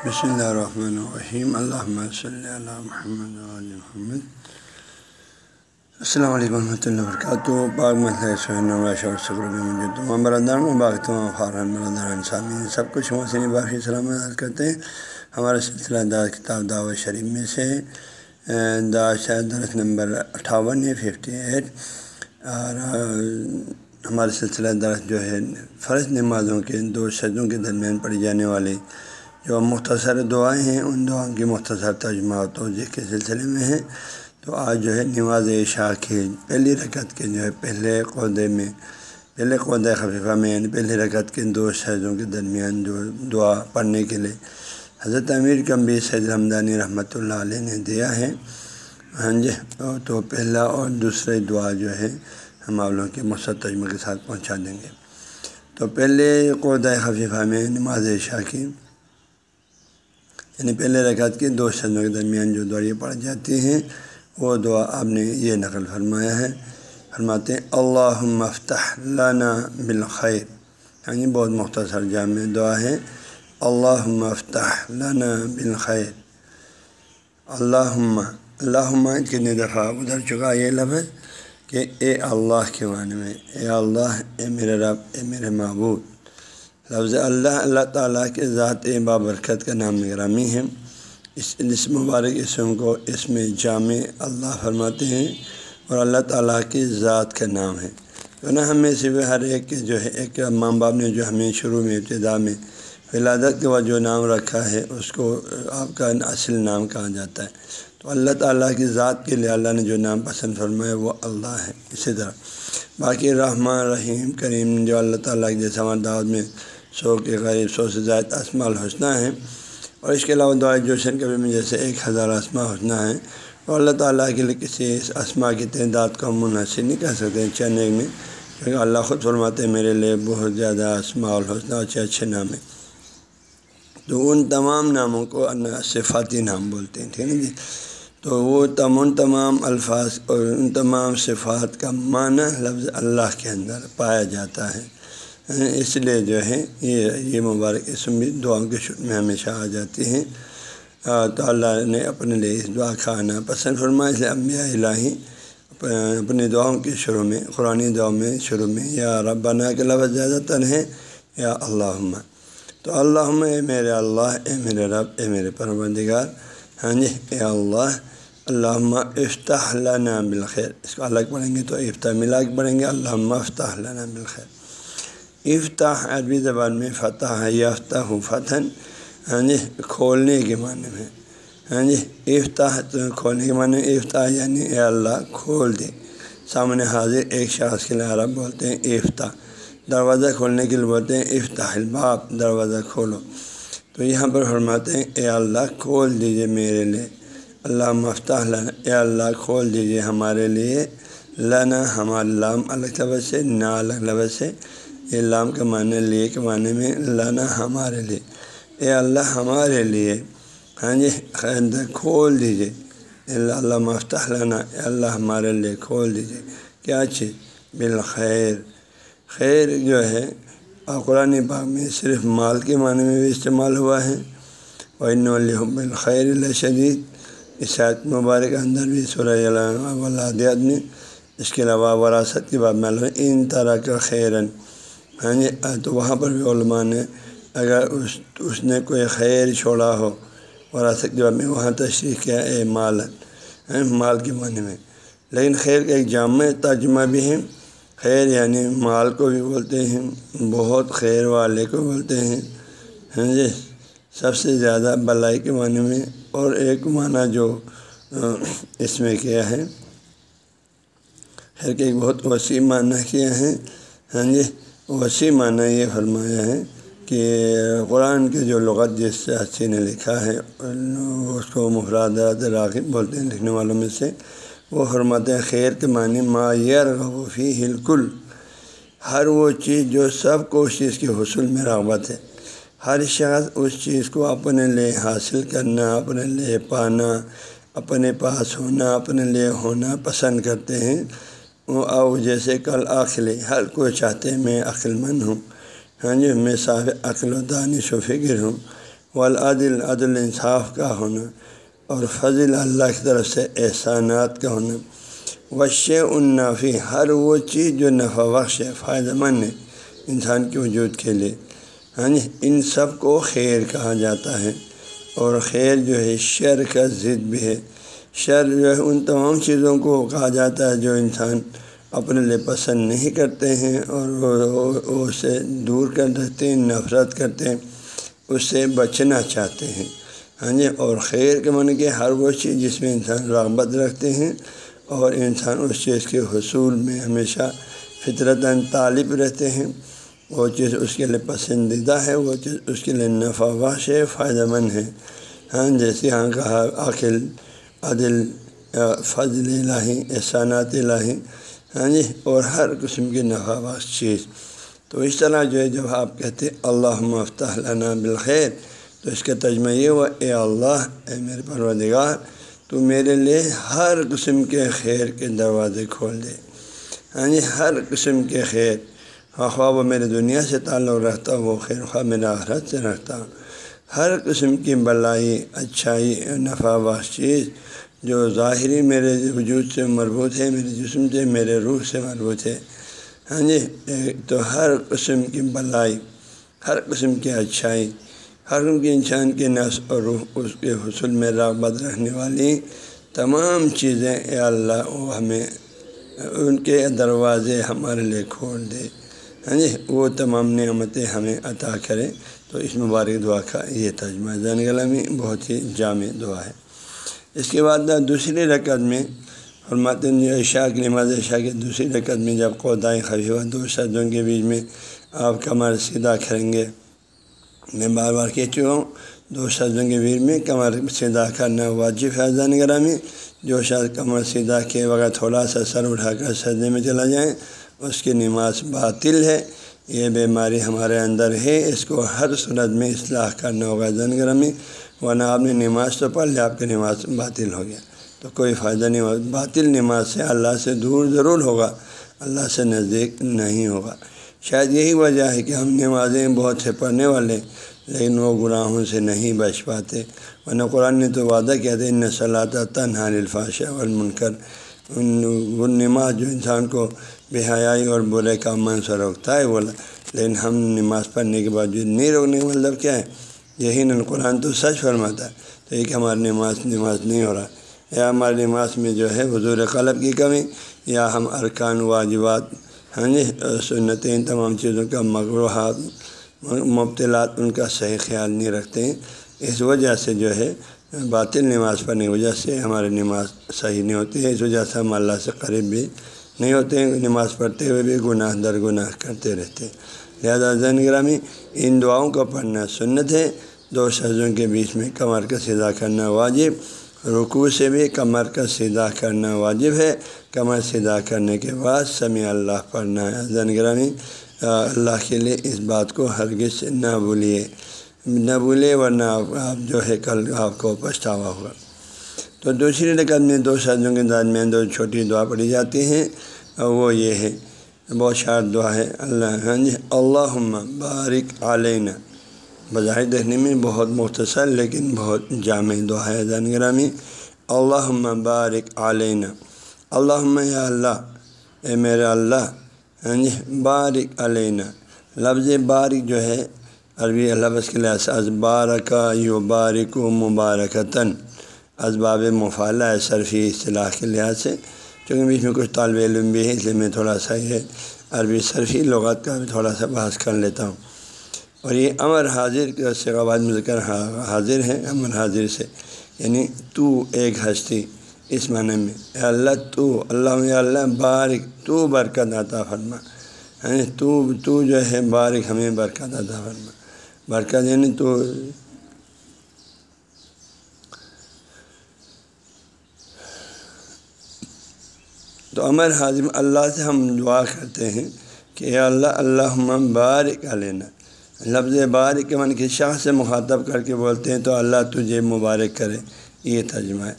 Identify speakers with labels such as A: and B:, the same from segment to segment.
A: بسم اللہ الرحمن الرحیم اللہ صلی اللہ محمد علیہ محمد السلام علیکم ورحمۃ اللہ وبرکاتہ باغ تمام برادران باغ تمام خارن برادران سامعین سب کچھ محسن باقی سلامت کرتے ہیں ہمارا سلسلہ داغ کتاب دعوت شریف میں سے دا درخت نمبر اٹھاون ہے ففٹی ایٹ اور ہمارے سلسلہ درخت جو ہے فرض نمازوں کے دو شدوں کے درمیان پڑھی جانے والی جو مختصر دعائیں ہیں، ان دعاؤں کی مختصر ترجمہ و توجہ کے سلسلے میں ہیں۔ تو آج جو ہے نماز عشاء کے پہلی رکعت کے جو ہے پہلے قعدے میں، پہلے قعدۂ خفیفہ میں یعنی پہلی رکعت کے دو شہدوں کے درمیان جو دعا پڑھنے کے لیے حضرت امیر کمبی سید رحمدانی رحمۃ اللہ علیہ نے دیا ہے۔ ہاں جی تو پہلا اور دوسرے دعا جو ہے ہم آپ لوگوں کے مقصد تجمہ کے ساتھ پہنچا دیں گے۔ تو پہلے قعدۂ خفیفہ میں نماز عشاء کی یعنی پہلے رکعت کے دو شدوں کے درمیان جو دعائیں پڑھ جاتی ہیں، وہ دعا آپ نے یہ نقل فرمایا ہے۔ فرماتے ہیں اللہ مفتح لنا بالخیر یعنی بہت مختصر جامع دعا ہے۔ اللہ مفتح لنا بالخیر اللہ اللہ کتنی دفعہ ادھر چکا یہ لفظ؟ کہ اے اللہ کے معنی میں، اے اللہ، اے میرے رب، اے میرے معبود۔ لفظ اللہ اللہ تعالیٰ کے ذات بابرکت کا نام گرامی ہے۔ اس اس مبارک اسم کو اس میں جامع اللہ فرماتے ہیں اور اللہ تعالیٰ کی ذات کا نام ہے۔ تو نا ہمیں سے ہر ایک کے جو ہے، ایک ماں باپ نے جو ہمیں شروع میں ابتدا میں ولادت کے بعد جو نام رکھا ہے، اس کو آپ کا اصل نام کہا جاتا ہے۔ تو اللہ تعالیٰ کی ذات کے لیے اللہ نے جو نام پسند فرمایا، وہ اللہ ہے۔ اسی طرح باقی رحمٰن رحیم کریم جو اللہ تعالیٰ کے جیسے ہمارے دعوت میں سو کے قریب سو سے زائد اسما الحسنہ ہیں۔ اور اس کے علاوہ دعا جوشن کبھی میں جیسے ایک ہزار اسما حسنہ ہیں۔ اور اللہ تعالیٰ کے لیے کسی اس اسما کی تعداد کو منحصر نہیں کر سکتے چند ایک میں، کیونکہ اللہ خود فرماتے ہیں میرے لیے بہت زیادہ اسما الحسنہ اچھے اچھے نام ہیں تو ان تمام ناموں کو صفاتی نام بولتے ہیں، ٹھیک ہے جی؟ تو وہ تم، ان تمام الفاظ اور ان تمام صفات کا معنی لفظ اللہ کے اندر پایا جاتا ہے۔ اس لیے جو ہے، یہ یہ مبارک اسم بھی دعاؤں کے شروع میں ہمیشہ آ جاتی ہیں۔ تو اللہ نے اپنے لیے اس دعا کھانا پسند فرمایا، اس لیے امبیا الہی اپنی دعاؤں کے شروع میں قرآن دعاؤں میں شروع میں، یا ربانہ کے لفظ زیادہ تر ہیں، یا اللہ تو اللہ اے میرے اللہ، اے میرے رب، اے میرے پروردگار ہاں جی اے اللہ اللہ افتح لنا بالخیر۔ اس کو الگ پڑھیں گے تو افتح ملا کے پڑھیں گے اللہ افتح لنا بالخیر۔ افتاح عربی زبان میں فتح ہے یافتہ فتح ہاں جی یعنی کھولنے کے معنی میں۔ یعنی ہاں جی افتاح تو کھولنے کے معنی افتاح یعنی اے اللہ کھول دے۔ سامنے حاضر ایک شخص کے لیے عرب بولتے ہیں افتاح دروازہ کھولنے کے لیے بولتے ہیں افتاح الباب، دروازہ کھولو۔ تو یہاں پر فرماتے ہیں، اے اللہ کھول دیجیے میرے لیے۔ اللہ مفتاح لنا، اے اللہ کھول دیجیے ہمارے لیے۔ لنا ہمارے لام الگ لفظ سے، نا الگ لفظ سے۔ یہ لام کے معنی لیے کے معنی میں لانا ہمارے لیے۔ اے اللہ ہمارے لیے ہاں جی کھول دیجیے اللہ اللہ مفتح لانا اے اللہ ہمارے لیے کھول دیجیے کیا چیز؟ بالخیر۔ خیر جو ہے قرآن پاک میں صرف مال کے معنی میں بھی استعمال ہوا ہے۔ اور بالخیر اللہ شدید اس آیت مبارک اندر بھی سورہ ولادیات میں اس کے علاوہ وراثت کی بات معلوم ان طرح کا خیرن ہاں جی تو وہاں پر بھی علماء نے اگر اس اس نے کوئی خیر چھوڑا ہو وراثت کے بعد میں وہاں تشریح کیا اے مال مال کے معنی میں۔ لیکن خیر کا ایک جامع ترجمہ بھی ہے خیر یعنی مال کو بھی بولتے ہیں، بہت خیر والے کو بولتے ہیں۔ ہاں جی سب سے زیادہ بلائی کے معنی میں اور ایک معنی جو اس میں کیا ہے۔ خیر کے ایک بہت وسیع معنی کیا ہے۔ ہاں جی وسیع معنی یہ فرمایا ہے کہ قرآن کے جو لغت جس سے اچھی نے لکھا ہے، اس کو مفرادات راغب بولتے ہیں لکھنے والوں میں سے، وہ فرماتے ہیں، خیر کے معنی ما یرغفی ہلکل ہر وہ چیز جو سب کو اس چیز کے حصول میں رغبت ہے۔ ہر شخص اس چیز کو اپنے لیے حاصل کرنا، اپنے لیے پانا، اپنے پاس ہونا، اپنے لیے ہونا پسند کرتے ہیں۔ او جیسے کل عقل ہر کوئی چاہتے میں عقل مند ہوں۔ ہاں جی میں صاحب عقل و دانش و فکر ہوں۔ والعدل، عدل انصاف کا ہونا اور فضل اللہ کی طرف سے احسانات کا ہونا۔ وش النافی ہر وہ چیز جو نفع بخش ہے، فائدہ مند ہے انسان کے وجود کے لیے۔ ہاں جی ان سب کو خیر کہا جاتا ہے اور خیر جو ہے، شر کا ضد بھی ہے۔ شر جو ہے ان تمام چیزوں کو کہا جاتا ہے جو انسان اپنے لیے پسند نہیں کرتے ہیں اور وہ اسے دور کر دیتے ہیں، نفرت کرتے ہیں اس سے بچنا چاہتے ہیں۔ ہاں جی؟ اور خیر کے من کے ہر وہ چیز جس میں انسان رغبت رکھتے ہیں اور انسان اس چیز کے حصول میں ہمیشہ فطرتاً طالب رہتے ہیں۔ وہ چیز اس کے لیے پسندیدہ ہے، وہ چیز اس کے لیے نفع واش ہے فائدہ مند ہے۔ ہاں جیسے یہاں کہا عقل عدل فضل الہی، احسانات الہی ہاں جی اور ہر قسم کی نفع باش چیز۔ تو اس طرح جو ہے، جب آپ کہتے اللہ مفتح لنا بالخیر، تو اس کا تجمہ یہ ہوا، اے اللہ، اے میرے پروردگار، تو میرے لیے ہر قسم کے خیر کے دروازے کھول دے۔ ہاں جی ہر قسم کے خیر۔ ہاں، خواہ وہ میرے دنیا سے تعلق رکھتا وہ خیر خواہ میرے آخرت سے رکھتا ہر قسم کی بلائی، اچھائی، نفع باش چیز جو ظاہری میرے وجود سے مربوط ہے میرے جسم سے، میرے روح سے مربوط ہے۔ ہاں جی تو ہر قسم کی بلائی، ہر قسم کی اچھائی، ہر قسم کی انسان کے نس اور روح اس کے حصول میں رغبت رکھنے والی تمام چیزیں اے اللہ، وہ ہمیں، ان کے دروازے ہمارے لیے کھول دے۔ ہاں جی وہ تمام نعمتیں ہمیں عطا کریں تو اس مبارک دعا کا یہ ترجمہ زین میں، بہت ہی جامع دعا ہے۔ اس کے بعد دوسری رکعت میں حرمات عشاء کی نماز عشاء کی دوسری رکعت میں جب قدائے خفیفہ دو سجدوں کے بیچ میں آپ کمر سیدھا کریں گے۔ میں بار بار کہہ چکا ہوں، دو سجدوں کے بیچ میں کمر سیدھا کرنا واجب ہے۔ زین میں جو شاید کمر سیدھا کے بغیر تھوڑا سا سر اٹھا کر سجدے میں چلا جائیں اس کی نماز باطل ہے۔ یہ بیماری ہمارے اندر ہے، اس کو ہر صورت میں اصلاح کرنا ہوگا۔ زن گرمی ورنہ آپ نے نماز تو پڑھ لیا، آپ کی نماز باطل ہو گیا۔ تو کوئی فائدہ نہیں ہوگا باطل نماز سے اللہ سے دور ضرور ہوگا۔ اللہ سے نزدیک نہیں ہوگا۔ شاید یہی وجہ ہے کہ ہم نمازیں بہت سے پڑھنے والے لیکن وہ گناہوں سے نہیں بچ پاتے۔ ورنہ قرآن نے تو وعدہ کیا تھا، ان صلاح تنہا الفاشہ والمنکر ان وہ نماز جو انسان کو بے حیائی اور برے کام من سے روکتا ہے بولا لیکن ہم نماز پڑھنے کے بعد جو نہیں روکنے کا مطلب کیا ہے؟ یہی نل قرآن تو سچ فرماتا ہے۔ تو ایک ہماری نماز نماز نہیں ہو رہا۔ یا ہماری نماز میں جو ہے حضور قلب کی کمی، یا ہم ارکان، واجبات ہاں جی سنتیں تمام چیزوں کا مغروحات مبتلات، ان کا صحیح خیال نہیں رکھتے۔ ہیں اس وجہ سے جو ہے باطل نماز پڑھنے کی وجہ سے ہماری نماز صحیح نہیں ہوتی ہے۔ اس وجہ سے ہم اللہ سے قریب بھی نہیں ہوتے ہیں۔ نماز پڑھتے ہوئے بھی گناہ در گناہ کرتے رہتے ہیں۔ لہٰذا زین گرامی، ان دعاؤں کا پڑھنا سنت ہے۔ دو سجوں کے بیچ میں کمر کا سیدھا کرنا واجب، رکوع سے بھی کمر کا سیدھا کرنا واجب ہے۔ کمر سیدھا کرنے کے بعد سمیع اللہ پڑھنا ہے زین گرامی اللہ کے لیے اس بات کو ہرگز نہ بھولیے۔ نہ بھولے ورنہ آپ جو ہے کل آپ کو پچھتاوا ہوگا۔ تو دوسری رقم میں دو سجوں کے درمیان دو چھوٹی دعا پڑھی جاتی ہیں۔ وہ یہ ہے، بہت شار دعا ہے، اللہ ہاں جی اللہ بارک علینہ بظاہر دیکھنے میں بہت مختصر لیکن بہت جامع دعا ہے زین گرامی۔ اللہ بارک علینہ اللہ یا اللہ، اے میرا اللہ ہاں بارک علینہ لفظ بارک جو ہے، عربی لفظ کے لحاظ سے ازبارکا یو بارک و مبارکتاً اسباب مفالہ صرفی اصطلاح کے لحاظ سے۔ چونکہ بیچ میں کچھ طالب علم بھی ہے اس لیے میں تھوڑا سا یہ عربی صرفی لغات کا بھی تھوڑا سا بحث کر لیتا ہوں۔ اور یہ امر حاضر کے سگاباد مذکر حاضر ہے، امر حاضر سے۔ یعنی تو ایک ہستی اس معنی میں۔ اے اللہ تو، اللہ اللہ بارک، تو برکت عطا فرما۔ یعنی تو تو جو ہے بارک ہمیں برکت عطا فرما۔ برکت یعنی تو۔ تو امر حاضم اللہ سے ہم دعا کرتے ہیں کہ اے اللہ اللہ بارک لینا لفظ بارک کے من کی شاہ سے مخاطب کر کے بولتے ہیں تو اللہ تجھے مبارک کرے۔ یہ ترجمہ ہے۔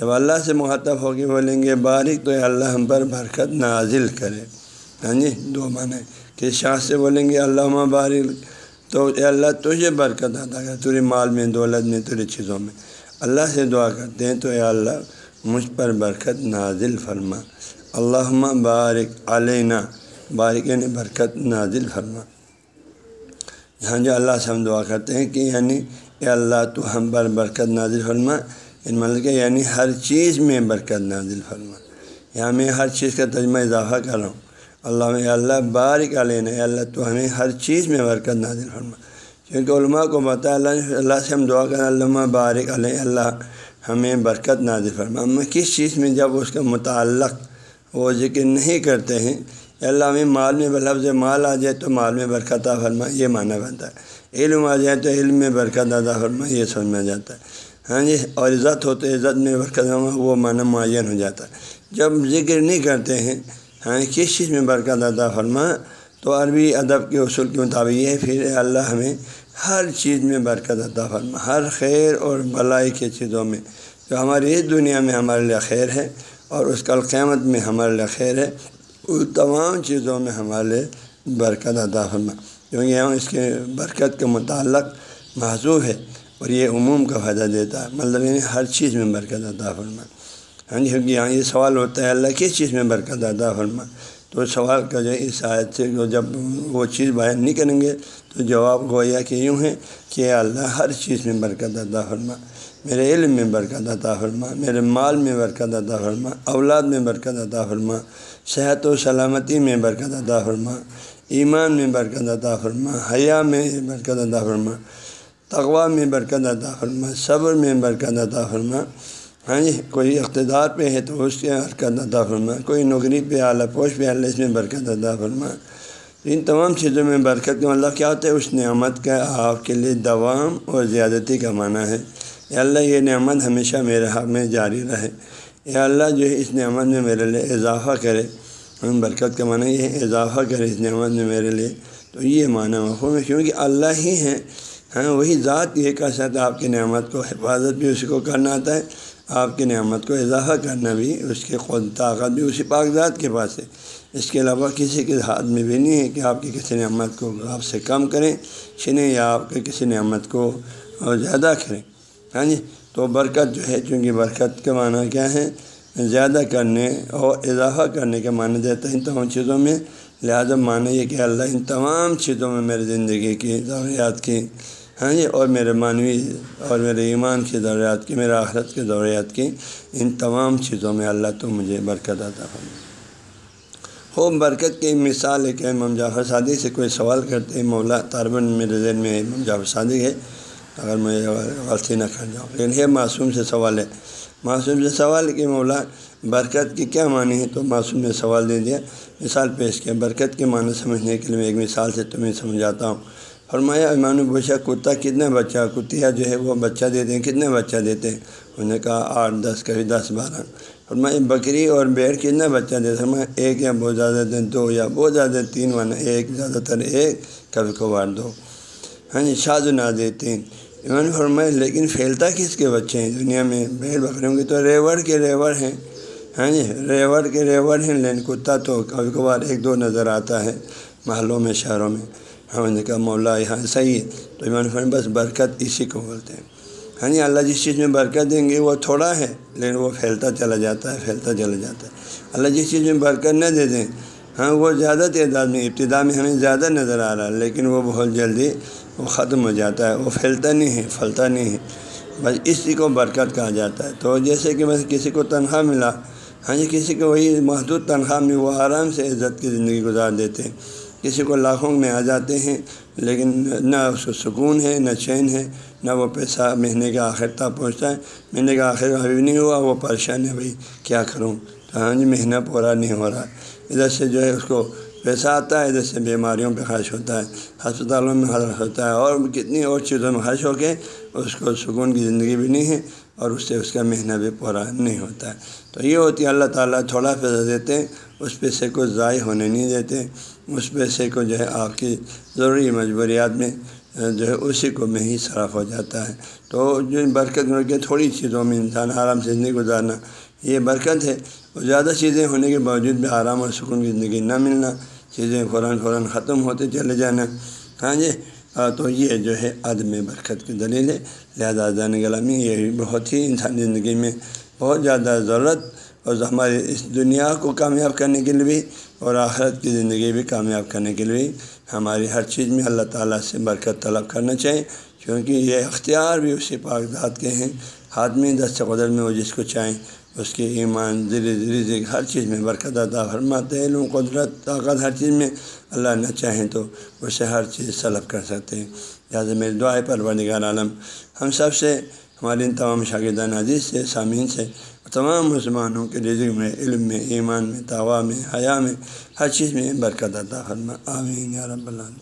A: جب اللہ سے مخاطب ہو کے بولیں گے بارک، تو اللہ ہم پر برکت نازل کرے۔ ہاں جی دو معنی کہ شاہ سے بولیں گے اللہ بارک، تو اے اللہ تجھے برکت ادا کر تیرے مال میں، دولت میں تیرے چیزوں میں۔ اللہ سے دعا کرتے ہیں تو اے اللہ مجھ پر برکت نازل فرما۔ اللہ بارک علینہ بارک نے برکت نازل فرما۔ جو اللہ سے ہم دعا کرتے ہیں کہ یعنی اے اللہ تو ہم پر برکت نازل فرما۔ ان مطلب کہ یعنی ہر چیز میں برکت نازل فرما۔ یہاں میں ہر چیز کا تجمہ اضافہ کر رہا ہوں۔ اللہ اللہ، بارک علینہ اے اللہ تو ہمیں ہر چیز میں برکت نازل فرما۔ کیونکہ علماء کو بتا اللہ اللہ سے ہم دعا کریں علامہ بارک علیہ اللہ ہمیں برکت نازل فرما۔ ہم کس چیز میں جب اس کا متعلق وہ ذکر نہیں کرتے ہیں اللہ ہمیں مال میں لفظ مال آ جائے تو مال میں برکت فرما یہ معنی بنتا ہے۔ علم آ جائے تو علم میں برکت ادا فرما یہ سمجھ میں جاتا ہے۔ ہاں جی اور عزت ہو تو عزت میں برکت وہ معنی معین ہو جاتا ہے۔ جب ذکر نہیں کرتے ہیں ہاں کس چیز میں برکت ادا فرما؟ تو عربی ادب کے اصول کے مطابق یہ پھر اللہ ہمیں ہر چیز میں برکت عطا فرما ہر خیر اور بلائی کی چیزوں میں۔ جو ہماری اس دنیا میں ہمارے لیے خیر ہے، اور اس کل قیامت میں ہمارے لیے خیر ہے۔ تمام چیزوں میں ہمارے برکت عطا فرما کیونکہ یہاں اس کے برکت کے متعلق محضوب ہے اور یہ عموم کا فائدہ دیتا ہے۔ مطلب یعنی ہر چیز میں برکت عطا فرما۔ ہاں جی کیونکہ یہاں یہ سوال ہوتا ہے، اللہ کس چیز میں برکت عطا فرما؟ تو سوال کا جو اس آیت سے جب وہ چیز بیان نہیں کریں گے، تو جواب گویا کہ یوں ہے کہ اللہ ہر چیز میں برکت عطا فرما۔ میرے علم میں برکت عطا فرما، میرے مال میں برکت عطا فرما، اولاد میں برکت عطا فرما۔ صحت و سلامتی میں برکت عطا فرما، ایمان میں برکت عطا فرما، حیا میں برکت عطا فرما تغوا میں برکت عطا فرما، صبر میں برکت عطا فرما۔ ہاں جی کوئی اقتدار پہ ہے تو اس کے حرکت عطا فرما، کوئی نوکری پہ، اعلیٰ پوش پہ اللہ اس میں برکت عطا فرما۔ ان تمام چیزوں میں برکت کا مطلب کیا ہوتا ہے؟ اس نعمت کا آپ کے لیے دوام اور زیادتی کا معنی ہے۔ اللہ، یہ نعمت ہمیشہ میرے حق میں جاری رہے۔ یا اللہ جو ہے اس نعمت میں میرے لیے اضافہ کرے۔ ہم برکت کا معنی یہ اضافہ کرے اس نعمت میں میرے لیے۔ تو یہ معنی مفہوم ہے کیونکہ اللہ ہی ہے ہاں وہی ذات یہ کر سکتا آپ کی نعمت کو حفاظت بھی اسی کو کرنا آتا ہے۔ آپ کی نعمت کو اضافہ کرنا بھی اس کی خود طاقت بھی اسی کاغذات کے پاس ہے۔ اس کے علاوہ کسی کے ہاتھ میں بھی نہیں ہے کہ آپ کی کسی نعمت کو آپ سے کم کریں چھنیں یا آپ کے کسی نعمت کو اور زیادہ کریں۔ ہاں جی تو برکت جو ہے، چونکہ برکت کے معنی کیا ہے زیادہ کرنے اور اضافہ کرنے کے معنی دیتا ہے ان تمام چیزوں میں۔ لہٰذا معنی یہ کہ اللہ ان تمام چیزوں میں میری زندگی کی ضروریات کی ہاں جی اور میرے معنوی اور میرے ایمان کی ضروریات کی، میرے آخرت کی ضروریات کی، ان تمام چیزوں میں اللہ تو مجھے برکت عطا فرما خوب برکت کی مثال ہے کہ امام جعفر صادق سے کوئی سوال کرتے ہیں۔ مولا طالباً میرے ذہن میں امام جعفر صادق ہے۔ اگر میں غلطی نہ کر جاؤں۔ لیکن یہ معصوم سے سوال ہے۔ معصوم سے سوال ہے کہ مولا برکت کی کیا معنی ہے؟ تو معصوم نے سوال دے دیا۔ مثال پیش کیا۔ برکت کے معنی سمجھنے کے لیے میں ایک مثال سے تمہیں سمجھاتا ہوں۔ فرمایا، ایمان و پوچھا کتا کتنے بچہ، کتیا جو ہے وہ بچہ دیتے ہیں کتنے بچہ دیتے ہیں؟ انہوں نے کہا، آٹھ، دس، کبھی دس، بارہ۔ فرمایا، بکری اور بیڑ کتنا بچہ دیتے فرمایا، ایک یا بہت زیادہ دیں، دو یا بہت زیادہ تین، ورنہ ایک زیادہ تر ایک، کبھی کبھار دو۔ ہاں جی شاد نہ دیتے ایمان فرمایا لیکن پھیلتا کس کے بچے ہیں؟ دنیا میں بھیڑ بکریوں کے تو ریور کے ریور ہیں۔ ہاں جی ریور کے ریور ہیں لیکن کتا تو کبھی کبھار ایک دو نظر آتا ہے محلوں میں، شہروں میں۔ ہاں جی، ہم نے کہا مولا یہاں صحیح ہے۔ تو ایمان فرم بس برکت اسی کو بولتے ہیں۔ ہاں جی اللہ جس چیز میں برکت دیں گے، وہ تھوڑا ہے، لیکن وہ پھیلتا چلا جاتا ہے، پھیلتا چلا جاتا ہے۔ اللہ جس چیز میں برکت نہ دے دیں ہاں وہ زیادہ تعداد میں، ابتدا میں ہمیں زیادہ نظر آ رہا ہے، لیکن وہ بہت جلدی وہ ختم ہو جاتا ہے، وہ پھیلتا نہیں ہے، پھلتا نہیں ہے۔ بس اسی کو برکت کہا جاتا ہے۔ تو جیسے کہ بس کسی کو تنخواہ ملا ہاں جی کسی کو وہی محدود تنخواہ میں وہ آرام سے عزت کی زندگی گزار دیتے ہیں۔ کسی کو لاکھوں میں آ جاتے ہیں، لیکن نہ اس کو سکون ہے، نہ چین ہے، نہ وہ پیسہ مہینے کا آخر تک پہنچتا ہے۔ مہینے کا آخر ابھی نہیں ہوا، وہ پریشان ہے، بھائی کیا کروں؟ تو ہاں جی مہینہ پورا نہیں ہو رہا۔ ادھر سے جو ہے اس کو پیسہ آتا ہے، ادھر سے بیماریوں پہ خرچ ہوتا ہے، ہسپتالوں میں خرچ ہوتا ہے اور کتنی اور چیزوں میں خرچ ہو کے اس کو سکون کی زندگی بھی نہیں ہے اور اس سے اس کا مہینہ بھی پورا نہیں ہوتا ہے۔ تو یہ ہوتی ہے، اللہ تعالیٰ تھوڑا پیسہ دیتے ہیں اس پیسے کو ضائع ہونے نہیں دیتے، اس پیسے کو جو ہے آپ کی ضروری مجبوریات میں جو ہے اسی کو میں ہی صراف ہو جاتا ہے۔ تو جو برکت کے تھوڑی چیزوں میں انسان آرام سے زندگی گزارنا یہ برکت ہے اور زیادہ چیزیں ہونے کے باوجود بھی آرام اور سکون کی زندگی نہ ملنا، چیزیں فوراً فوراً ختم ہوتے چلے جانا۔ ہاں جی تو یہ جو ہے عدم برکت کی دلیل ہے۔ لہذا زین غلامی یہ بہت ہی انسانی زندگی میں بہت زیادہ ضرورت اور ہمارے اس دنیا کو کامیاب کرنے کے لیے بھی اور آخرت کی زندگی بھی کامیاب کرنے کے لیے بھی ہماری ہر چیز میں اللہ تعالیٰ سے برکت طلب کرنا چاہیے۔ کیونکہ یہ اختیار بھی اسی پاک ذات کے ہیں۔ آدمی دست قدر میں وہ جس کو چاہیں اس کے ایمان دل رزق ہر چیز میں برکت عطا فرماتے علم قدرت، طاقت ہر چیز میں اللہ نہ چاہیں تو اسے ہر چیز سلب کر سکتے ہیں۔ لہٰذا میرے دعائیں پروردگار عالم، ہم سب سے، ہمارے ان تمام شاگردان عزیز سے، سامعین سے تمام مسلمانوں کے رزق میں، علم میں، ایمان میں طوا میں، حیا میں، ہر چیز میں برکت عطا فرما۔ آمین یا رب العالمین۔